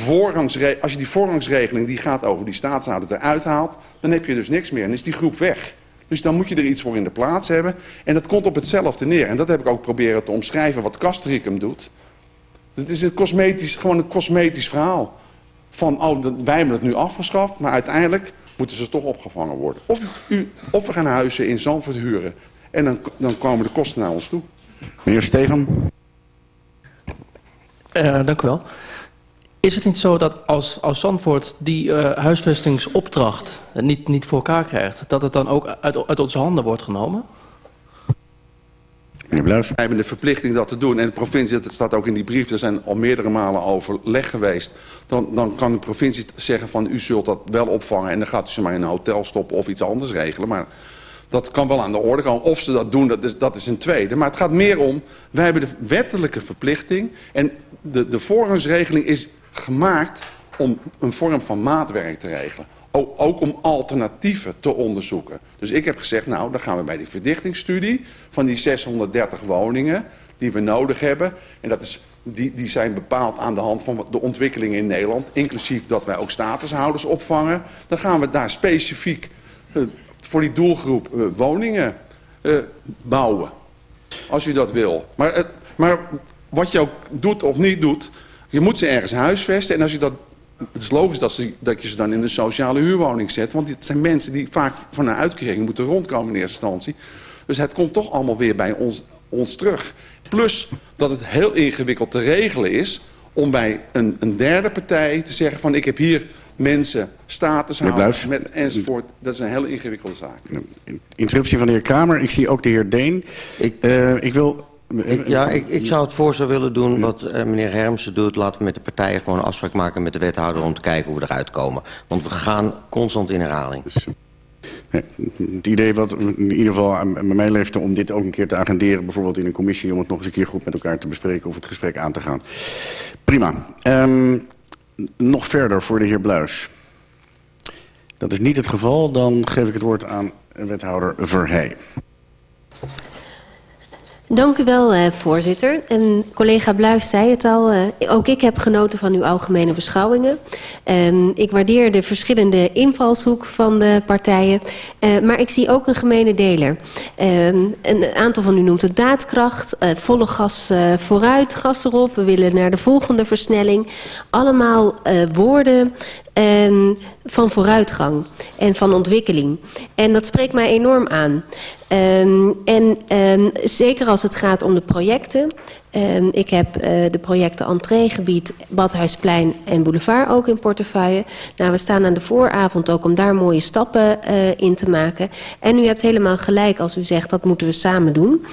als je die voorrangsregeling die gaat over die staatshouder eruit haalt... dan heb je dus niks meer en is die groep weg. Dus dan moet je er iets voor in de plaats hebben. En dat komt op hetzelfde neer. En dat heb ik ook proberen te omschrijven wat Castricum doet. Het is een cosmetisch, gewoon een cosmetisch verhaal. Van, oh, wij hebben het nu afgeschaft, maar uiteindelijk moeten ze toch opgevangen worden. Of, u, we gaan huizen in Zandvoort huren. En dan, dan komen de kosten naar ons toe. Meneer Steven. Eh, dank u wel. Is het niet zo dat als, als Zandvoort die eh, huisvestingsopdracht niet, niet voor elkaar krijgt, dat het dan ook uit, uit onze handen wordt genomen? Meneer Bluis. Wij hebben de verplichting dat te doen. En de provincie, dat staat ook in die brief, er zijn al meerdere malen overleg geweest. Dan, dan kan de provincie zeggen van u zult dat wel opvangen. En dan gaat u ze maar in een hotel stoppen of iets anders regelen. Maar dat kan wel aan de orde komen. Of ze dat doen, dat is, dat is een tweede. Maar het gaat meer om, wij hebben de wettelijke verplichting. En de, de voorrangsregeling is gemaakt om een vorm van maatwerk te regelen. O- Ook om alternatieven te onderzoeken. Dus ik heb gezegd, nou, dan gaan we bij die verdichtingsstudie van die 630 woningen die we nodig hebben. En dat is, die, die zijn bepaald aan de hand van de ontwikkelingen in Nederland. Inclusief dat wij ook statushouders opvangen. Dan gaan we daar specifiek eh, voor die doelgroep eh, woningen eh, bouwen. Als u dat wil. Maar, het, maar wat je ook doet of niet doet, je moet ze ergens huisvesten. En als je dat, het is logisch dat, ze, dat je ze dan in een sociale huurwoning zet. Want dit zijn mensen die vaak van een uitkering moeten rondkomen in eerste instantie. Dus het komt toch allemaal weer bij ons, ons terug. Plus dat het heel ingewikkeld te regelen is om bij een, een derde partij te zeggen van ik heb hier mensen, statushouders met enzovoort. Dat is een heel ingewikkelde zaak. Interruptie van de heer Kramer. Ik zie ook de heer Deen. Ik, ik wil... Ik, ja, ik, ik zou het voorstel willen doen wat eh, meneer Hermsen doet. Laten we met de partijen gewoon een afspraak maken met de wethouder... om te kijken hoe we eruit komen. Want we gaan constant in herhaling. Nee, Het idee wat in ieder geval aan mij leefde om dit ook een keer te agenderen... bijvoorbeeld in een commissie om het nog eens een keer goed met elkaar te bespreken... of het gesprek aan te gaan. Prima. Ehm, nog verder voor de heer Bluis. Dat is niet het geval. Dan geef ik het woord aan wethouder Verheij. Dank u wel, eh, voorzitter. En collega Bluis zei het al, eh, ook ik heb genoten van uw algemene beschouwingen. Ehm, ik waardeer de verschillende invalshoek van de partijen, eh, maar ik zie ook een gemene deler. Ehm, een aantal van u noemt het daadkracht, volle gas vooruit, gas erop. We willen naar de volgende versnelling. Allemaal woorden ehm, van vooruitgang en van ontwikkeling. En dat spreekt mij enorm aan. Ehm, en ehm, zeker als het gaat om de projecten. Ik heb eh, de projecten entreegebied, Badhuisplein en Boulevard ook in portefeuille. Nou, we staan aan de vooravond ook om daar mooie stappen eh, in te maken. En u hebt helemaal gelijk als u zegt dat moeten we samen doen.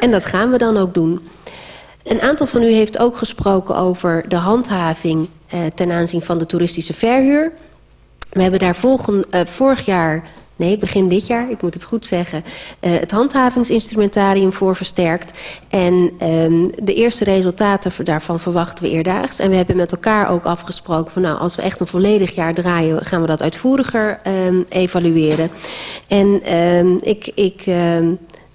En dat gaan we dan ook doen. Een aantal van u heeft ook gesproken over de handhaving ten aanzien van de toeristische verhuur. We hebben daar volgen, eh, vorig jaar, nee, begin dit jaar, ik moet het goed zeggen, eh, het handhavingsinstrumentarium voor versterkt. En ehm, de eerste resultaten daarvan verwachten we eerdaags. En we hebben met elkaar ook afgesproken van nou, als we echt een volledig jaar draaien, gaan we dat uitvoeriger ehm, evalueren. En ehm, ik, ik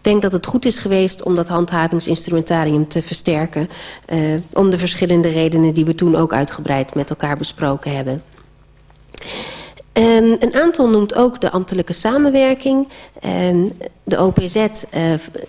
denk dat het goed is geweest om dat handhavingsinstrumentarium te versterken. eh, om de verschillende redenen die we toen ook uitgebreid met elkaar besproken hebben. Ehm, een aantal noemt ook de ambtelijke samenwerking. Ehm, de OPZ eh,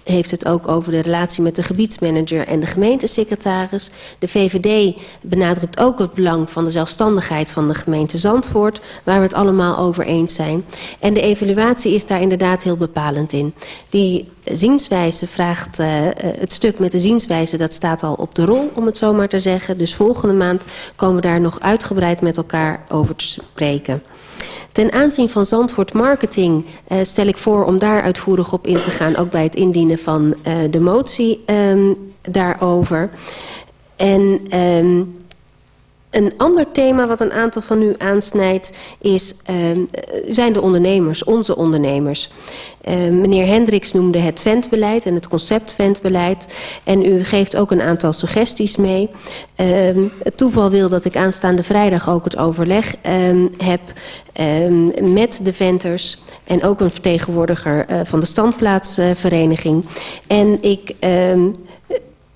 heeft het ook over de relatie met de gebiedsmanager en de gemeentesecretaris. De VVD benadrukt ook het belang van de zelfstandigheid van de gemeente Zandvoort, waar we het allemaal over eens zijn. En de evaluatie is daar inderdaad heel bepalend in. Die zienswijze vraagt, eh, eh, het stuk met de zienswijze, dat staat al op de rol, om het zo maar te zeggen. Dus volgende maand komen we daar nog uitgebreid met elkaar over te spreken. Ten aanzien van Zandvoort Marketing eh, stel ik voor om daar uitvoerig op in te gaan, ook bij het indienen van de motie ehm, daarover. En ehm, Een ander thema wat een aantal van u aansnijdt is, eh, zijn de ondernemers, onze ondernemers. Eh, meneer Hendricks noemde het ventbeleid en het concept ventbeleid. En u geeft ook een aantal suggesties mee. Ehm, het toeval wil dat ik aanstaande vrijdag ook het overleg heb met de venters. En ook een vertegenwoordiger eh, van de standplaatsvereniging. en ik...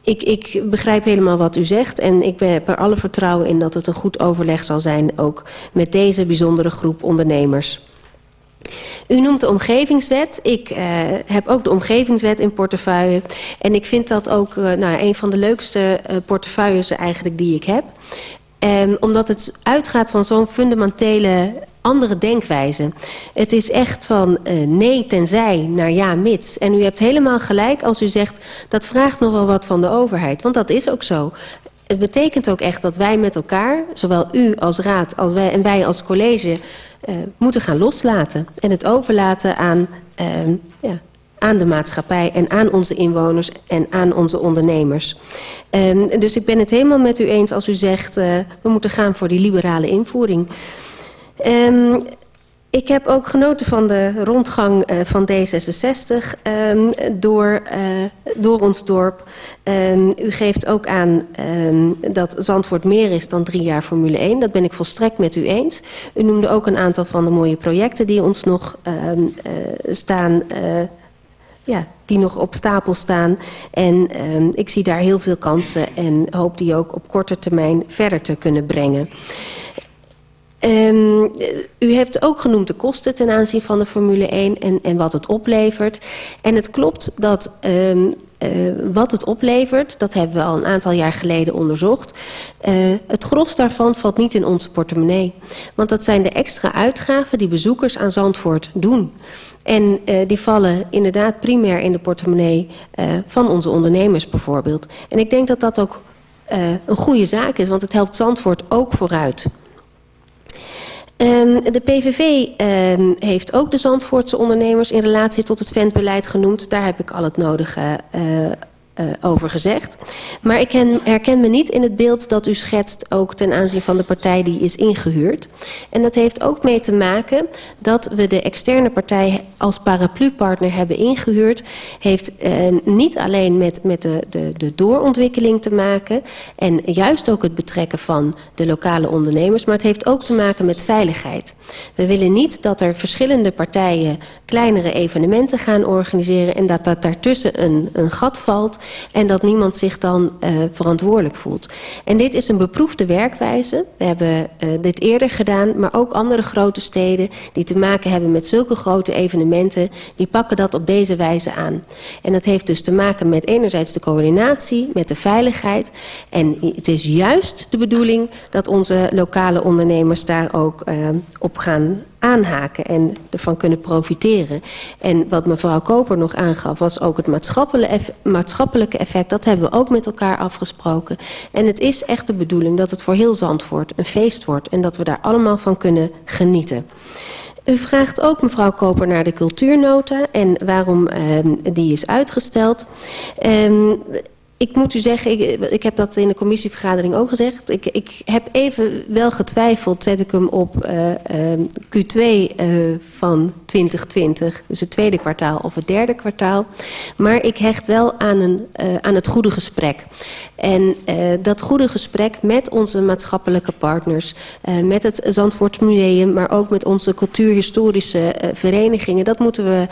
ik, ik begrijp helemaal wat u zegt en ik heb er alle vertrouwen in dat het een goed overleg zal zijn, ook met deze bijzondere groep ondernemers. U noemt de omgevingswet. Ik eh, heb ook de omgevingswet in portefeuille. En ik vind dat ook eh, nou, een van de leukste eh, portefeuilles eigenlijk die ik heb. Ehm, omdat het uitgaat van zo'n fundamentele andere denkwijze. Het is echt van eh, nee tenzij naar ja mits. En u hebt helemaal gelijk als u zegt... dat vraagt nogal wat van de overheid. Want dat is ook zo. Het betekent ook echt dat wij met elkaar, zowel u als raad als wij, en wij als college... eh, moeten gaan loslaten. En het overlaten aan, ehm, ja, aan de maatschappij en aan onze inwoners en aan onze ondernemers. Ehm, dus ik ben het helemaal met u eens als u zegt... eh, we moeten gaan voor die liberale invoering. Ehm, ik heb ook genoten van de rondgang eh, van D66 ehm, door, eh, door ons dorp. Ehm, u geeft ook aan ehm, dat Zandvoort meer is dan drie jaar Formule 1. Dat ben ik volstrekt met u eens. U noemde ook een aantal van de mooie projecten die ons nog eh, staan... ja, die nog op stapel staan. En ik zie daar heel veel kansen en hoop die ook op korte termijn verder te kunnen brengen. Ehm, u heeft ook genoemd de kosten ten aanzien van de Formule 1 en, en wat het oplevert. En het klopt dat ehm, eh, wat het oplevert, dat hebben we al een aantal jaar geleden onderzocht. Eh, het gros daarvan valt niet in onze portemonnee. Want dat zijn de extra uitgaven die bezoekers aan Zandvoort doen. En eh, die vallen inderdaad primair in de portemonnee van onze ondernemers bijvoorbeeld. En ik denk dat dat ook een goede zaak is, want het helpt Zandvoort ook vooruit. Ehm, de PVV ehm, heeft ook de Zandvoortse ondernemers in relatie tot het ventbeleid genoemd. Daar heb ik al het nodige eh, over gezegd. Maar ik ken- herken me niet in het beeld dat u schetst ook ten aanzien van de partij die is ingehuurd. En dat heeft ook mee te maken dat we de externe partij als paraplupartner hebben ingehuurd. Heeft eh, niet alleen met, met de, de, de doorontwikkeling te maken en juist ook het betrekken van de lokale ondernemers, maar het heeft ook te maken met veiligheid. We willen niet dat er verschillende partijen kleinere evenementen gaan organiseren en dat, dat daartussen een, een gat valt en dat niemand zich dan eh, verantwoordelijk voelt. En dit is een beproefde werkwijze. We hebben eh, dit eerder gedaan, maar ook andere grote steden die te maken hebben met zulke grote evenementen, die pakken dat op deze wijze aan. En dat heeft dus te maken met enerzijds de coördinatie, met de veiligheid. En het is juist de bedoeling dat onze lokale ondernemers daar ook eh, op gaan aanhaken en ervan kunnen profiteren. En wat mevrouw Koper nog aangaf was ook het maatschappelijke eff- maatschappelijke effect. Dat hebben we ook met elkaar afgesproken. En het is echt de bedoeling dat het voor heel Zandvoort een feest wordt en dat we daar allemaal van kunnen genieten. U vraagt ook, mevrouw Koper, naar de cultuurnota en waarom ehm, die is uitgesteld. Ehm, ik moet u zeggen, ik, ik heb dat in de commissievergadering ook gezegd. Ik, ik heb even wel getwijfeld, zet ik hem op eh, ehm, Q2 eh, van 2020. Dus het tweede kwartaal of het derde kwartaal. Maar ik hecht wel aan, een, eh, aan het goede gesprek. En dat goede gesprek met onze maatschappelijke partners, met het Zandvoort Museum, maar ook met onze cultuurhistorische verenigingen, dat moeten we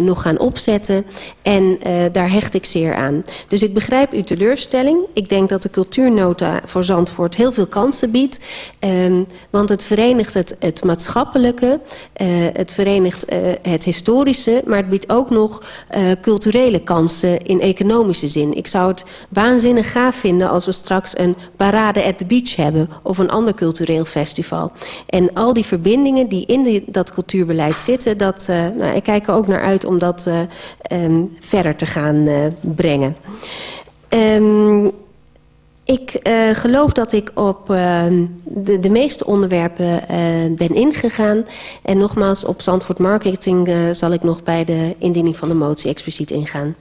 nog gaan opzetten. En daar hecht ik zeer aan. Dus ik begrijp uw teleurstelling. Ik denk dat de cultuurnota voor Zandvoort heel veel kansen biedt. Ehm, want het verenigt het, het maatschappelijke, eh, het verenigt eh, het historische, maar het biedt ook nog eh, culturele kansen in economische zin. Ik zou het waanzinnig gaaf vinden als we straks een parade at the beach hebben of een ander cultureel festival. En al die verbindingen die in dat cultuurbeleid zitten, dat, eh, nou, ik kijk er ook naar uit om dat eh, ehm, verder te gaan brengen. Ehm, ik eh, geloof dat ik op ehm, de, de meeste onderwerpen eh, ben ingegaan. En nogmaals, op Zandvoort Marketing eh, zal ik nog bij de indiening van de motie expliciet ingaan.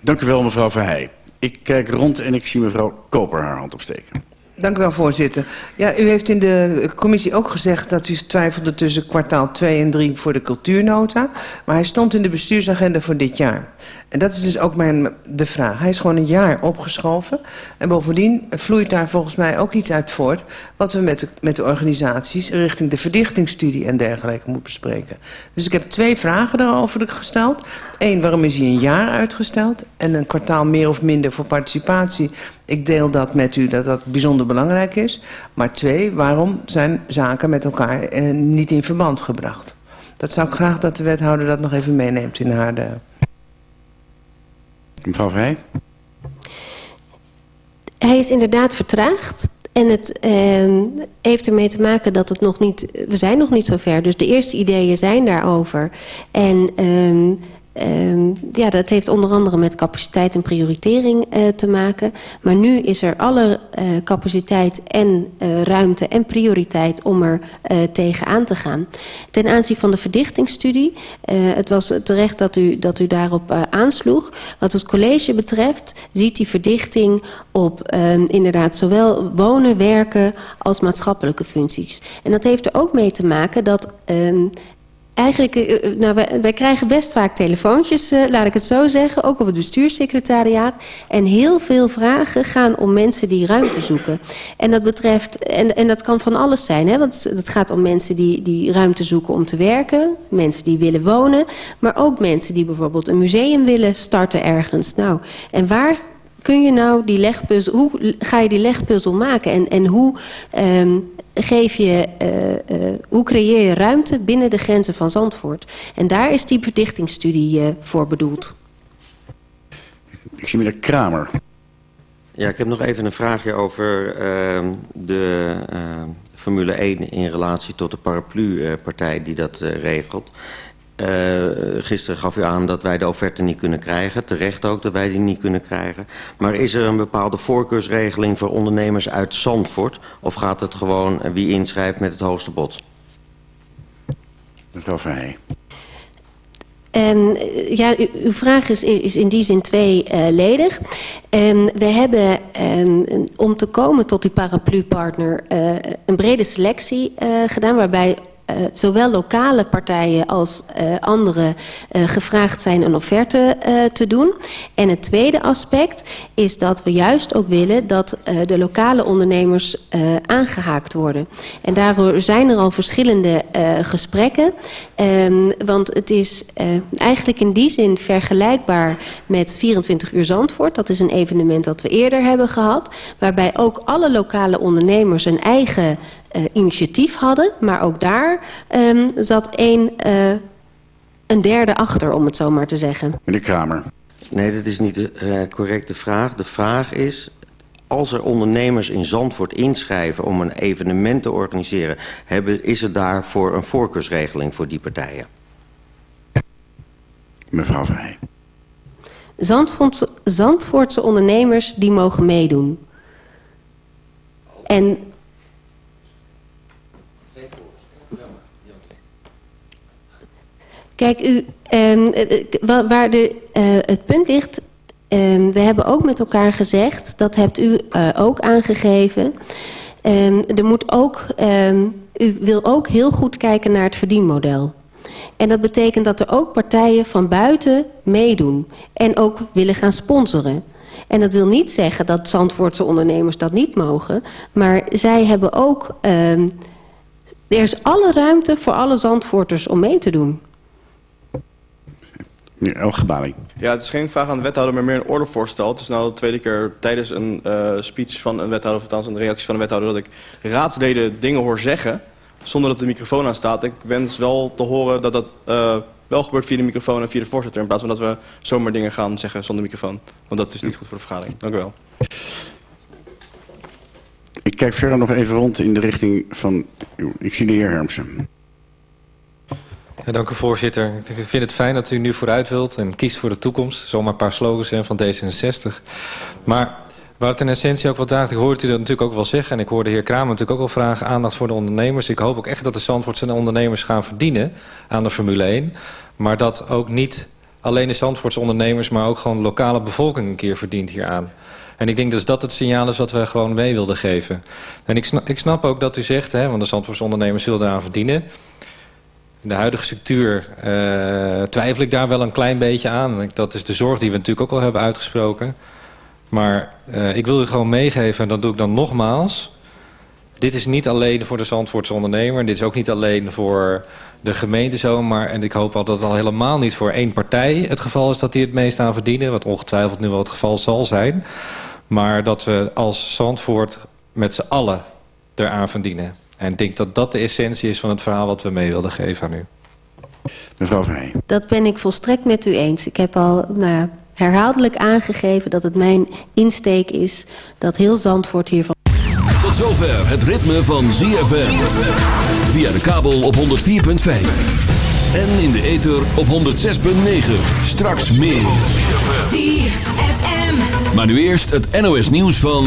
Dank u wel, mevrouw Verheij. Ik kijk rond en ik zie mevrouw Koper haar hand opsteken. Dank u wel, voorzitter. Ja, u heeft in de commissie ook gezegd dat u twijfelde tussen kwartaal 2 en 3 voor de cultuurnota. Maar hij stond in de bestuursagenda voor dit jaar. En dat is dus ook mijn, de vraag. Hij is gewoon een jaar opgeschoven. En bovendien vloeit daar volgens mij ook iets uit voort... wat we met de, met de organisaties richting de verdichtingsstudie en dergelijke moeten bespreken. Dus ik heb twee vragen daarover gesteld. Eén, waarom is hij een jaar uitgesteld? En een kwartaal meer of minder voor participatie. Ik deel dat met u dat dat bijzonder belangrijk is. Maar twee, waarom zijn zaken met elkaar eh, niet in verband gebracht? Dat zou ik graag dat de wethouder dat nog even meeneemt in haar... De... Mevrouw Vrij? Hij is inderdaad vertraagd. En het eh, heeft ermee te maken dat het nog niet... We zijn nog niet zo ver. Dus de eerste ideeën zijn daarover. En... ehm Ehm, ja, dat heeft onder andere met capaciteit en prioritering eh, te maken. Maar nu is er alle eh, capaciteit en eh, ruimte en prioriteit om er tegenaan te gaan. Ten aanzien van de verdichtingsstudie, het was terecht dat u, dat u daarop aansloeg. Wat het college betreft ziet die verdichting op ehm, inderdaad zowel wonen, werken als maatschappelijke functies. En dat heeft er ook mee te maken dat ehm, Eigenlijk, eh, eh, nou, wij, krijgen best vaak telefoontjes, eh, laat ik het zo zeggen, ook op het bestuurssecretariaat. En heel veel vragen gaan om mensen die ruimte zoeken. En dat betreft, en, en dat kan van alles zijn, hè, want het gaat om mensen die, die ruimte zoeken om te werken, mensen die willen wonen, maar ook mensen die bijvoorbeeld een museum willen starten ergens. Nou, en waar kun je nou die legpuzzel, hoe ga je die legpuzzel maken en, en hoe ehm, geef je, eh, eh, hoe creëer je ruimte binnen de grenzen van Zandvoort? En daar is die verdichtingsstudie eh, voor bedoeld. Ik zie meneer Kramer. Ja, ik heb nog even een vraagje over ehm, de ehm, Formule 1 in relatie tot de paraplu-partij die dat regelt. Eh, gisteren gaf u aan dat wij de offerte niet kunnen krijgen. Terecht ook dat wij die niet kunnen krijgen. Maar is er een bepaalde voorkeursregeling voor ondernemers uit Zandvoort? Of gaat het gewoon eh, wie inschrijft met het hoogste bod? Mevrouw Vrij. En eh, ja, uw vraag is, is in die zin tweeledig. En we hebben ehm, om te komen tot die paraplu-partner eh, een brede selectie eh, gedaan, waarbij eh, zowel lokale partijen als eh, andere eh, gevraagd zijn een offerte te doen. En het tweede aspect is dat we juist ook willen dat de lokale ondernemers eh, aangehaakt worden. En daardoor zijn er al verschillende gesprekken. Ehm, want het is eigenlijk in die zin vergelijkbaar met 24 uur Zandvoort. Dat is een evenement dat we eerder hebben gehad. Waarbij ook alle lokale ondernemers een eigen initiatief hadden. Maar ook daar ehm, zat één, eh, een derde achter, om het zo maar te zeggen. Meneer Kramer. Nee, dat is niet de eh, correcte vraag. De vraag is, als er ondernemers in Zandvoort inschrijven om een evenement te organiseren, hebben, is er daarvoor een voorkeursregeling voor die partijen? Mevrouw Vrij. Zandvoortse, Zandvoortse ondernemers die mogen meedoen. En Kijk, u, ehm, eh, eh, wa- waar de, eh, het punt ligt... ehm, we hebben ook met elkaar gezegd, dat hebt u ook aangegeven... ehm, er moet ook, u wil ook heel goed kijken naar het verdienmodel. En dat betekent dat er ook partijen van buiten meedoen. En ook willen gaan sponsoren. En dat wil niet zeggen dat Zandvoortse ondernemers dat niet mogen. Maar zij hebben ook... er is alle ruimte voor alle Zandvoorters om mee te doen. Meneer. Ja, het is geen vraag aan de wethouder, maar meer een ordevoorstel. Het is nou de tweede keer tijdens een eh, speech van een wethouder, of althans een reactie van een wethouder, dat ik raadsleden dingen hoor zeggen zonder dat de microfoon aan staat. Ik wens wel te horen dat dat eh, wel gebeurt via de microfoon en via de voorzitter, in plaats van dat we zomaar dingen gaan zeggen zonder microfoon. Want dat is niet goed voor de vergadering. Dank u wel. Ik kijk verder nog even rond in de richting van... Ik zie de heer Hermsen. Ja, dank u voorzitter. Ik vind het fijn dat u nu vooruit wilt en kiest voor de toekomst. Zomaar een paar slogans zijn van D66. Maar waar het in essentie ook wat draagt, ik hoorde u dat natuurlijk ook wel zeggen... en ik hoorde de heer Kramer natuurlijk ook wel vragen, aandacht voor de ondernemers. Ik hoop ook echt dat de Zandvoortse ondernemers gaan verdienen aan de Formule 1. Maar dat ook niet alleen de Zandvoortse ondernemers... maar ook gewoon de lokale bevolking een keer verdient hieraan. En ik denk dus dat het signaal is wat we gewoon mee wilden geven. En ik snap, ik snap ook dat u zegt, hè, want de Zandvoortse ondernemers zullen eraan verdienen... In de huidige structuur eh, twijfel ik daar wel een klein beetje aan. Dat is de zorg die we natuurlijk ook al hebben uitgesproken. Maar eh, ik wil u gewoon meegeven, en dat doe ik dan nogmaals... dit is niet alleen voor de Zandvoortse ondernemer... dit is ook niet alleen voor de gemeente zo... maar en ik hoop al dat het al helemaal niet voor één partij het geval is... dat die het meest aan verdienen, wat ongetwijfeld nu wel het geval zal zijn. Maar dat we als Zandvoort met z'n allen eraan verdienen. En ik denk dat dat de essentie is van het verhaal wat we mee wilden geven aan u. Mevrouw Vrij. Dat ben ik volstrekt met u eens. Ik heb al nou ja, herhaaldelijk aangegeven dat het mijn insteek is... dat heel Zandvoort hiervan... Tot zover het ritme van ZFM. Via de kabel op 104.5. En in de ether op 106.9. Straks meer. ZFM. Maar nu eerst het NOS nieuws van...